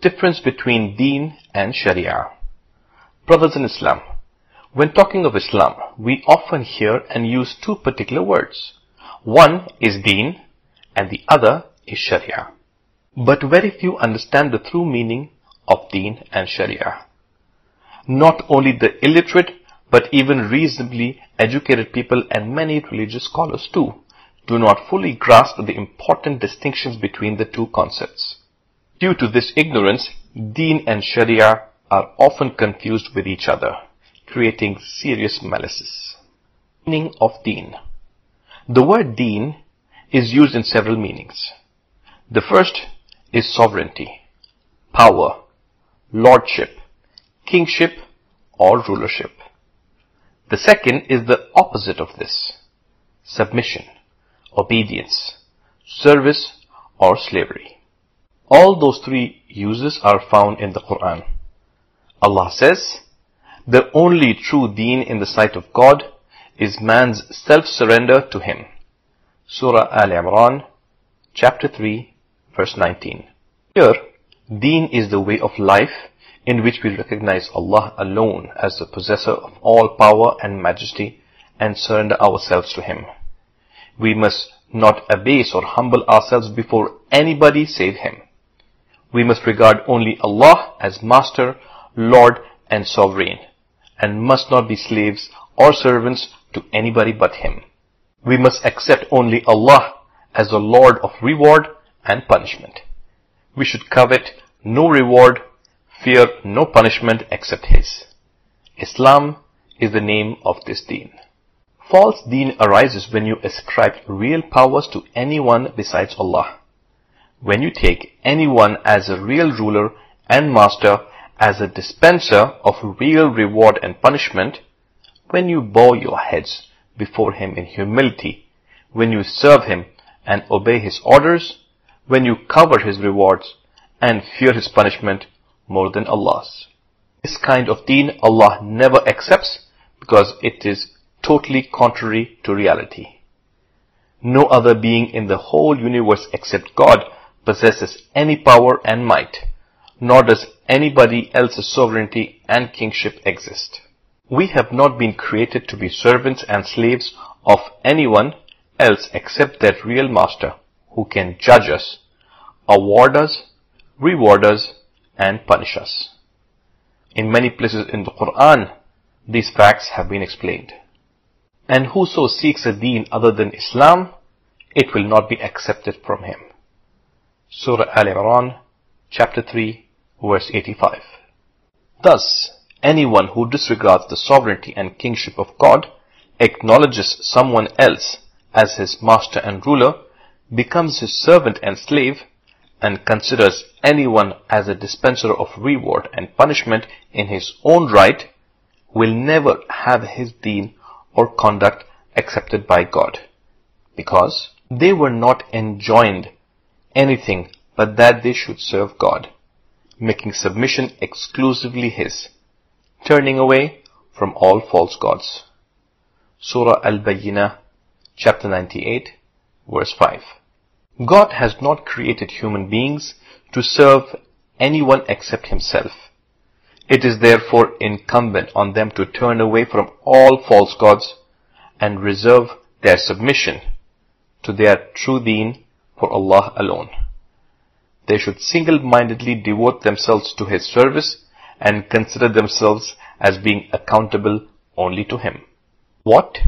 Difference between Deen and Sharia. Brothers in Islam, when talking of Islam, we often hear and use two particular words. One is Deen and the other is Sharia. But very few understand the true meaning of Deen and Sharia. Not only the illiterate, but even reasonably educated people and many religious scholars too do not fully grasp the important distinctions between the two concepts. Due to this ignorance, Deen and Sharia are often confused with each other, creating serious malices. Meaning of Deen. The word Deen is used in several meanings. The first is sovereignty, power, lordship, kingship, or rulership. The second is the opposite of this, submission, obedience, service, or slavery. All those three uses are found in the Quran. Allah says, the only true deen in the sight of God is man's self-surrender to Him. Surah Al-Imran, chapter 3, verse 19. Here, deen is the way of life in which we recognize Allah alone as the possessor of all power and majesty and surrender ourselves to Him. We must not abase or humble ourselves before anybody save Him. We must regard only Allah as Master, Lord and Sovereign and must not be slaves or servants to anybody but Him. We must accept only Allah as the Lord of reward and punishment. We should covet no reward, fear no punishment except His. Islam is the name of this deen. False deen arises when you ascribe real powers to anyone besides Allah. When you take anyone as a real ruler and master, as a dispenser of real reward and punishment, when you bow your heads before Him in humility, when you serve Him and obey His orders, when you cover His rewards and fear His punishment more than Allah's. This kind of deen Allah never accepts because it is totally contrary to reality. No other being in the whole universe except God possesses any power and might, nor does anybody else's sovereignty and kingship exist. We have not been created to be servants and slaves of anyone else except that real master who can judge us, award us, reward us, and punish us. In many places in the Quran, these facts have been explained. And whoso seeks a deen other than Islam, it will not be accepted from him. Surah Al-Imran, chapter 3, verse 85. Thus, anyone who disregards the sovereignty and kingship of God, acknowledges someone else as his master and ruler, becomes his servant and slave, and considers anyone as a dispenser of reward and punishment in his own right, will never have his deen or conduct accepted by God, because they were not enjoined anything but that they should serve God, making submission exclusively His, turning away from all false gods. Surah Al-Bayyinah, chapter 98, verse 5. God has not created human beings to serve anyone except Himself. It is therefore incumbent on them to turn away from all false gods and reserve their submission to their true deen for Allah alone. They should single-mindedly devote themselves to His service and consider themselves as being accountable only to Him. What?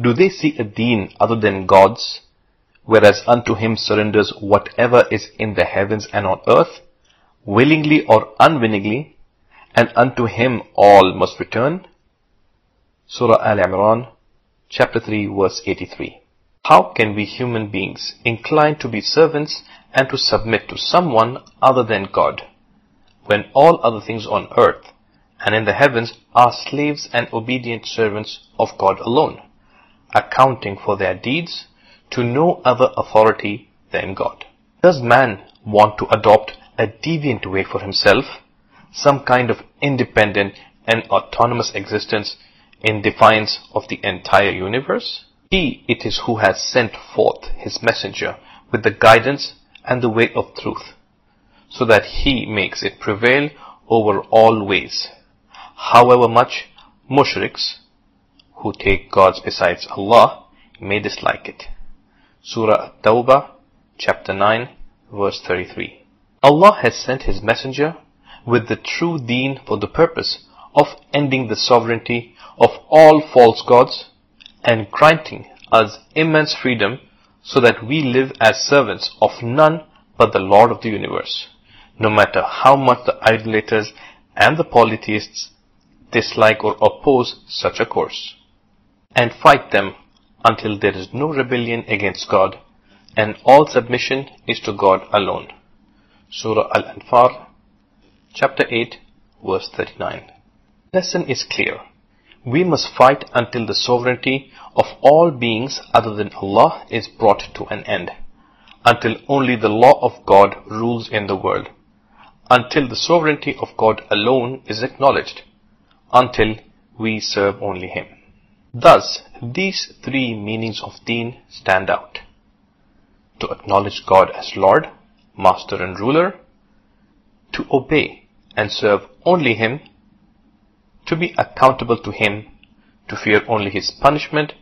Do they see a deen other than God's, whereas unto Him surrenders whatever is in the heavens and on earth, willingly or unwillingly, and unto him all must return. Surah Al-Imran, chapter 3, verse 83. How can we human beings incline to be servants and to submit to someone other than God, when all other things on earth and in the heavens are slaves and obedient servants of God alone, accounting for their deeds to no other authority than God? Does man want to adopt a deviant way for himself? some kind of independent and autonomous existence in defiance of the entire universe? He it is who has sent forth his messenger with the guidance and the way of truth, so that He makes it prevail over all ways. However much mushriks, who take gods besides Allah, may dislike it. Surah At-Tawbah, chapter 9, verse 33. Allah has sent His messenger with the true deen for the purpose of ending the sovereignty of all false gods and granting us immense freedom so that we live as servants of none but the Lord of the universe, no matter how much the idolaters and the polytheists dislike or oppose such a course, and fight them until there is no rebellion against God and all submission is to God alone. Surah Al-Anfal, chapter 8, verse 39. Lesson is clear. We must fight until the sovereignty of all beings other than Allah is brought to an end, until only the law of God rules in the world, until the sovereignty of God alone is acknowledged, until we serve only Him. Thus, these three meanings of deen stand out. To acknowledge God as Lord, Master and Ruler, to obey and serve only Him, to be accountable to Him, to fear only His punishment,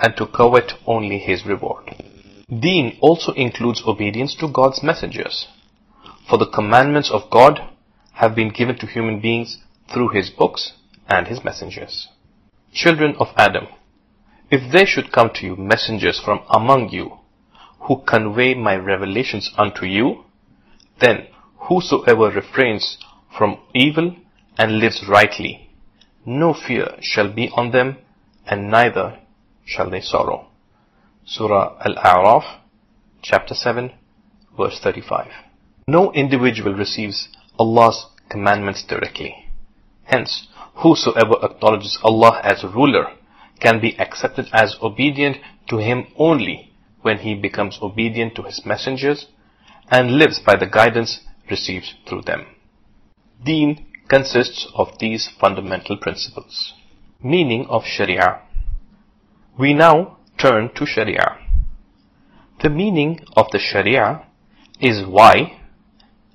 and to covet only His reward. Deen also includes obedience to God's messengers, for the commandments of God have been given to human beings through His books and His messengers. Children of Adam, if there should come to you messengers from among you, who convey my revelations unto you, then whosoever refrains from evil and lives rightly, no fear shall be on them, and neither shall they sorrow. Surah Al-A'raf, chapter 7, verse 35. No individual receives Allah's commandments directly. Hence, whosoever acknowledges Allah as ruler can be accepted as obedient to Him only when he becomes obedient to His messengers and lives by the guidance received through them. Deen consists of these fundamental principles. Meaning of Sharia. We now turn to Sharia. The meaning of the Sharia is why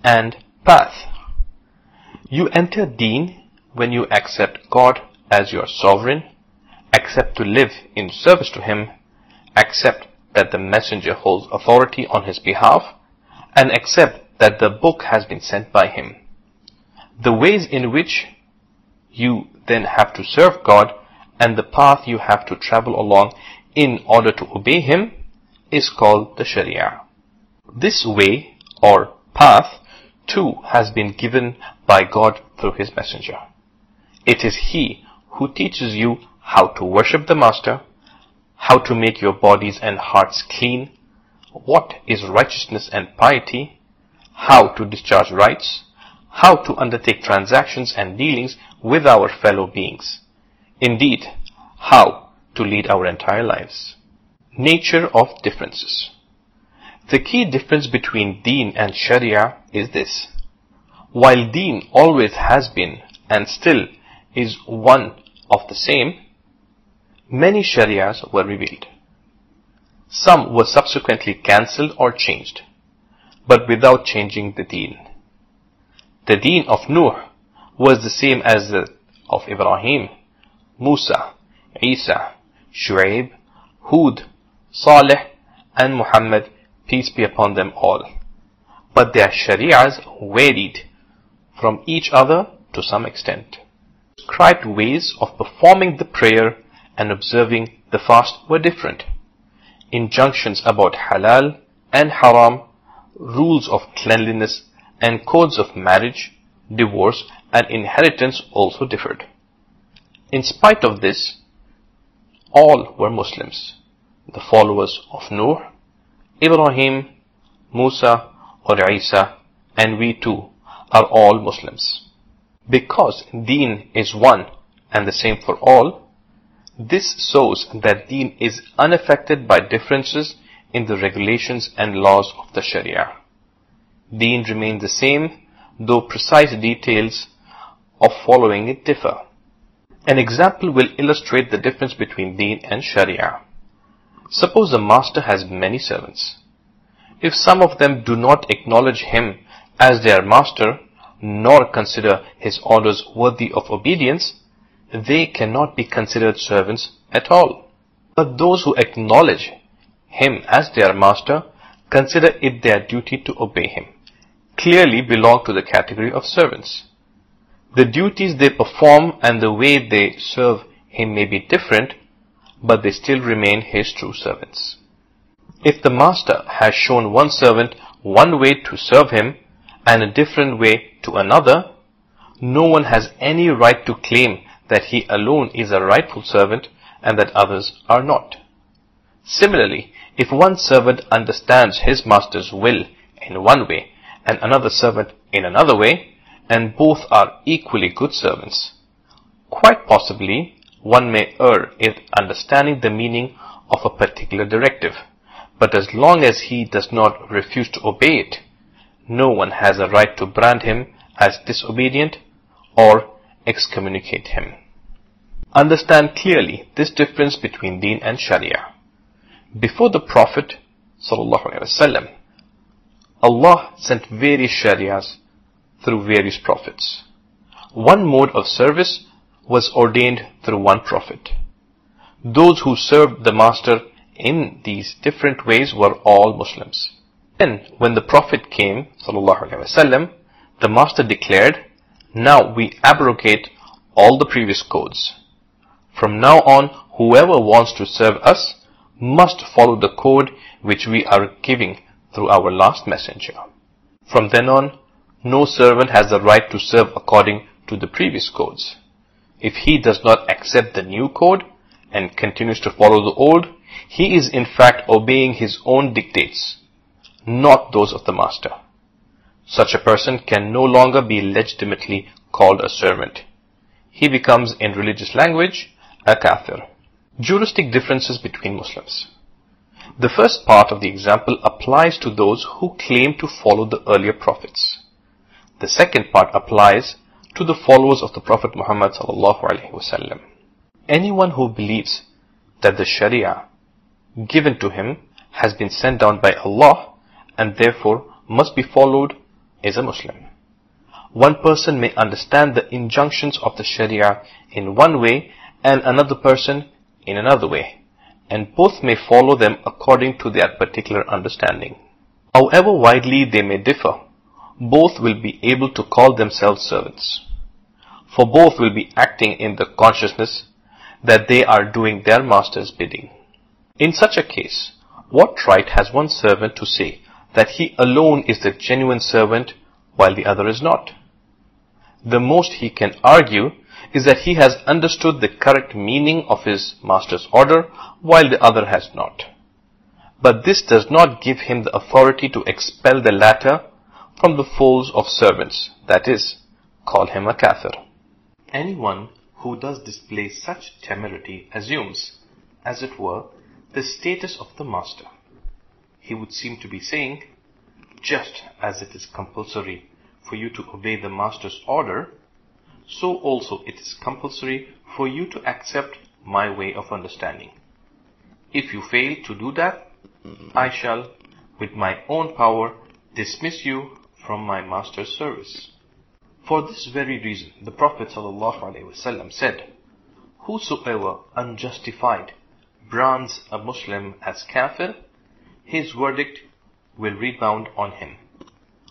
and path. You enter Deen when you accept God as your sovereign, accept to live in service to Him, accept that the messenger holds authority on his behalf, and accept that the book has been sent by him. The ways in which you then have to serve God and the path you have to travel along in order to obey Him is called the Sharia. This way or path too has been given by God through His messenger. It is He who teaches you how to worship the Master, how to make your bodies and hearts clean, what is righteousness and piety, how to discharge rights, how to undertake transactions and dealings with our fellow beings. Indeed, how to lead our entire lives. Nature of differences. The key difference between Deen and Sharia is this. While Deen always has been and still is one of the same, many Sharias were revealed. Some were subsequently cancelled or changed, but without changing the deen. The deen of Nuh was the same as the of Ibrahim, Musa, Isa, Shu'aib, Hud, Saleh, and Muhammad, peace be upon them all. But their shari'as varied from each other to some extent. Prescribed ways of performing the prayer and observing the fast were different. Injunctions about halal and haram, rules of cleanliness, and codes of marriage, divorce, and inheritance also differed. In spite of this, all were Muslims, the followers of Nuh, Ibrahim, Musa, or Isa, and we too are all Muslims. Because deen is one and the same for all, this shows that deen is unaffected by differences in the regulations and laws of the Sharia. Deen remains the same, though precise details of following it differ. An example will illustrate the difference between Deen and Sharia. Suppose a master has many servants. If some of them do not acknowledge him as their master, nor consider his orders worthy of obedience, they cannot be considered servants at all. But those who acknowledge him as their master consider it their duty to obey him, clearly belong to the category of servants. The duties they perform and the way they serve him may be different, but they still remain his true servants. If the master has shown one servant one way to serve him and a different way to another, no one has any right to claim that he alone is a rightful servant and that others are not. Similarly, if one servant understands his master's will in one way and another servant in another way, and both are equally good servants, quite possibly one may err in understanding the meaning of a particular directive. But as long as he does not refuse to obey it, no one has a right to brand him as disobedient or excommunicate him. Understand clearly this difference between deen and sharia. Before the Prophet وسلم, Allah sent various sharias through various prophets. One mode of service was ordained through one prophet. Those who served the Master in these different ways were all Muslims. Then, when the Prophet came, وسلم, the Master declared, Now we abrogate all the previous codes. From now on, whoever wants to serve us must follow the code which we are giving through our last messenger. From then on, no servant has the right to serve according to the previous codes. If he does not accept the new code and continues to follow the old, he is in fact obeying his own dictates, not those of the master. Such a person can no longer be legitimately called a servant. He becomes, in religious language, a kafir. Juristic differences between Muslims. The first part of the example applies to those who claim to follow the earlier prophets. The second part applies to the followers of the Prophet Muhammad sallallahu Anyone who believes that the Sharia given to him has been sent down by Allah and therefore must be followed is a Muslim. One person may understand the injunctions of the Sharia in one way and another person in another way, and both may follow them according to their particular understanding. However widely they may differ, both will be able to call themselves servants. For both will be acting in the consciousness that they are doing their master's bidding. In such a case, what right has one servant to say that he alone is the genuine servant while the other is not? The most he can argue is that he has understood the correct meaning of his master's order while the other has not. But this does not give him the authority to expel the latter from the folds of servants, that is, call him a kafir. Anyone who does display such temerity assumes, as it were, the status of the master. He would seem to be saying, just as it is compulsory for you to obey the master's order, so also it is compulsory for you to accept my way of understanding. If you fail to do that, I shall, with my own power, dismiss you from my master's service. For this very reason, the Prophet ﷺ said, Whosoever unjustified brands a Muslim as kafir, his verdict will rebound on him.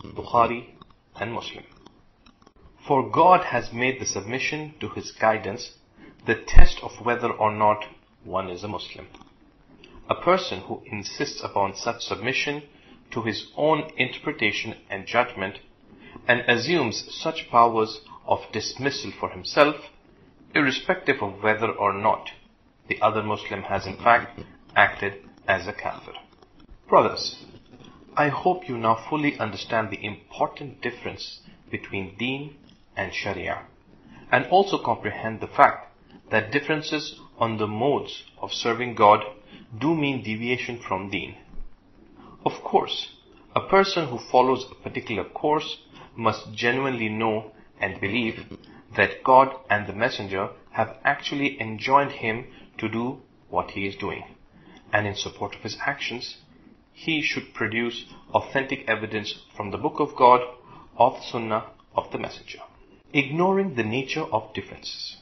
Bukhari and Muslim. For God has made the submission to His guidance the test of whether or not one is a Muslim. A person who insists upon such submission to his own interpretation and judgment and assumes such powers of dismissal for himself, irrespective of whether or not the other Muslim has in fact acted as a kafir. Brothers, I hope you now fully understand the important difference between deen and sharia, and also comprehend the fact that differences on the modes of serving God do mean deviation from deen. Of course, a person who follows a particular course must genuinely know and believe that God and the Messenger have actually enjoined him to do what he is doing. And in support of his actions, he should produce authentic evidence from the Book of God of the Sunnah of the Messenger. Ignoring the nature of differences.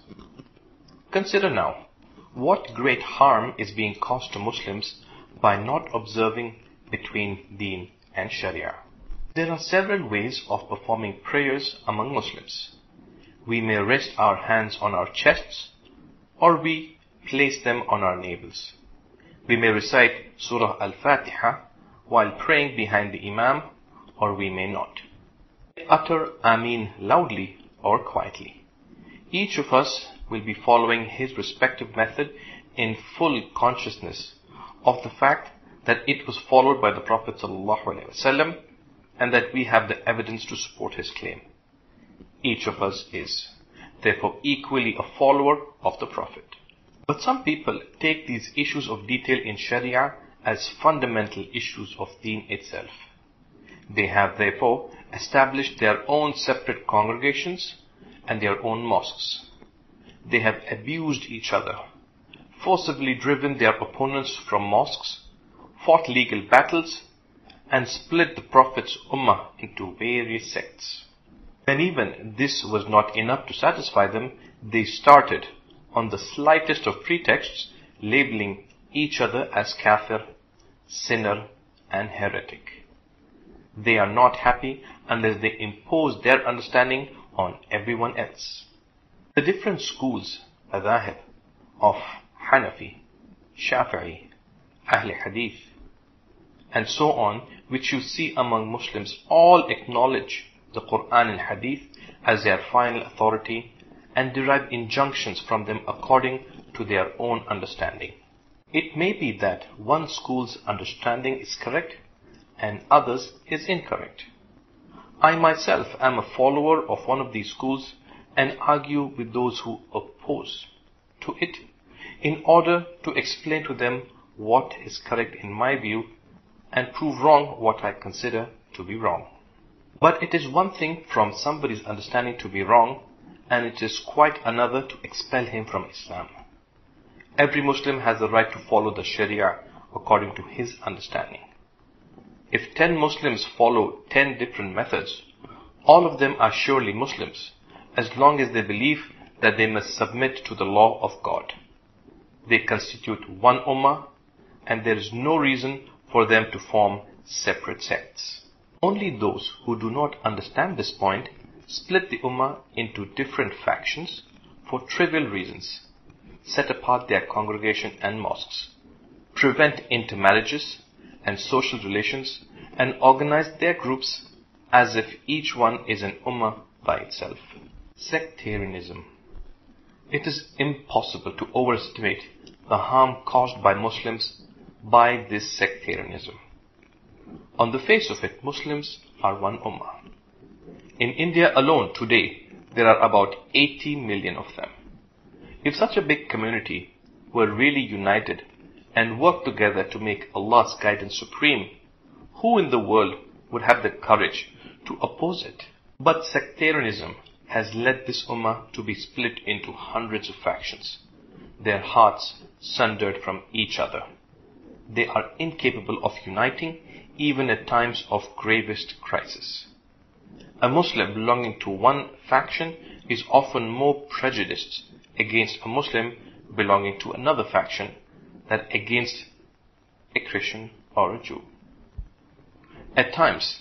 Consider now what great harm is being caused to Muslims by not observing between Deen and Sharia. There are several ways of performing prayers among Muslims. We may rest our hands on our chests or we place them on our navels. We may recite Surah Al-Fatiha while praying behind the Imam or we may not. Utter Ameen loudly or quietly. Each of us will be following his respective method in full consciousness of the fact that it was followed by the Prophet and that we have the evidence to support his claim. Each of us is, therefore, equally a follower of the Prophet. But some people take these issues of detail in Sharia as fundamental issues of deen itself. They have therefore established their own separate congregations and their own mosques. They have abused each other, forcibly driven their opponents from mosques, fought legal battles, and split the Prophet's Ummah into various sects. When even this was not enough to satisfy them, they started, on the slightest of pretexts, labeling each other as kafir, sinner, and heretic. They are not happy unless they impose their understanding on everyone else. The different schools, madhahib, of Hanafi, Shafi'i, Ahl Hadith, and so on, which you see among Muslims, all acknowledge the Quran and Hadith as their final authority and derive injunctions from them according to their own understanding. It may be that one school's understanding is correct and others is incorrect. I myself am a follower of one of these schools and argue with those who oppose to it in order to explain to them what is correct in my view and prove wrong what I consider to be wrong. But it is one thing from somebody's understanding to be wrong, and it is quite another to expel him from Islam. Every Muslim has the right to follow the Sharia according to his understanding. If ten Muslims follow ten different methods, all of them are surely Muslims, as long as they believe that they must submit to the law of God. They constitute one ummah, and there is no reason for them to form separate sects. Only those who do not understand this point split the Ummah into different factions for trivial reasons, set apart their congregation and mosques, prevent intermarriages and social relations, and organize their groups as if each one is an Ummah by itself. Sectarianism. It is impossible to overestimate the harm caused by Muslims by this sectarianism. On the face of it, Muslims are one ummah. In India alone today, there are about 80 million of them. If such a big community were really united and work together to make Allah's guidance supreme, who in the world would have the courage to oppose it? But sectarianism has led this ummah to be split into hundreds of factions, their hearts sundered from each other they are incapable of uniting even at times of gravest crisis. A Muslim belonging to one faction is often more prejudiced against a Muslim belonging to another faction than against a Christian or a Jew. At times,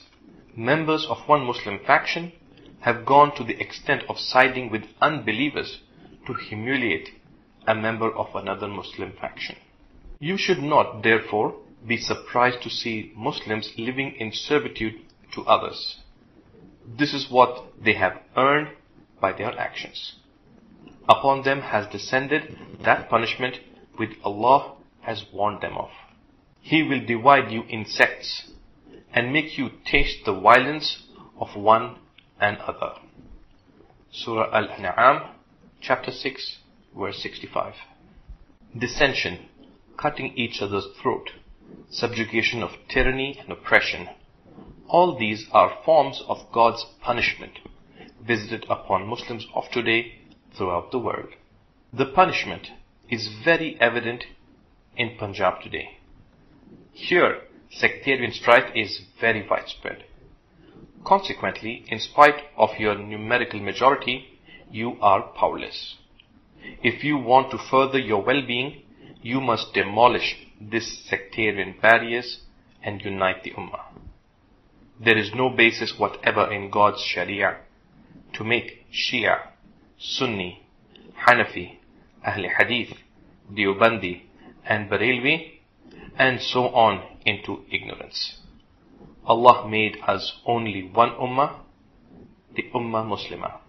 members of one Muslim faction have gone to the extent of siding with unbelievers to humiliate a member of another Muslim faction. You should not, therefore, be surprised to see Muslims living in servitude to others. This is what they have earned by their actions. Upon them has descended that punishment which Allah has warned them of. He will divide you in sects and make you taste the violence of one and other. Surah Al-An'am, chapter 6, verse 65. Dissension cutting each other's throat, subjugation of tyranny and oppression. All these are forms of God's punishment visited upon Muslims of today throughout the world. The punishment is very evident in Punjab today. Here, sectarian strife is very widespread. Consequently, in spite of your numerical majority, you are powerless. If you want to further your well-being, you must demolish this sectarian barriers and unite the Ummah. There is no basis whatever in God's Sharia to make Shia, Sunni, Hanafi, Ahl Hadith, Deobandi and Barelvi and so on into ignorance. Allah made us only one Ummah, the Ummah Muslimah.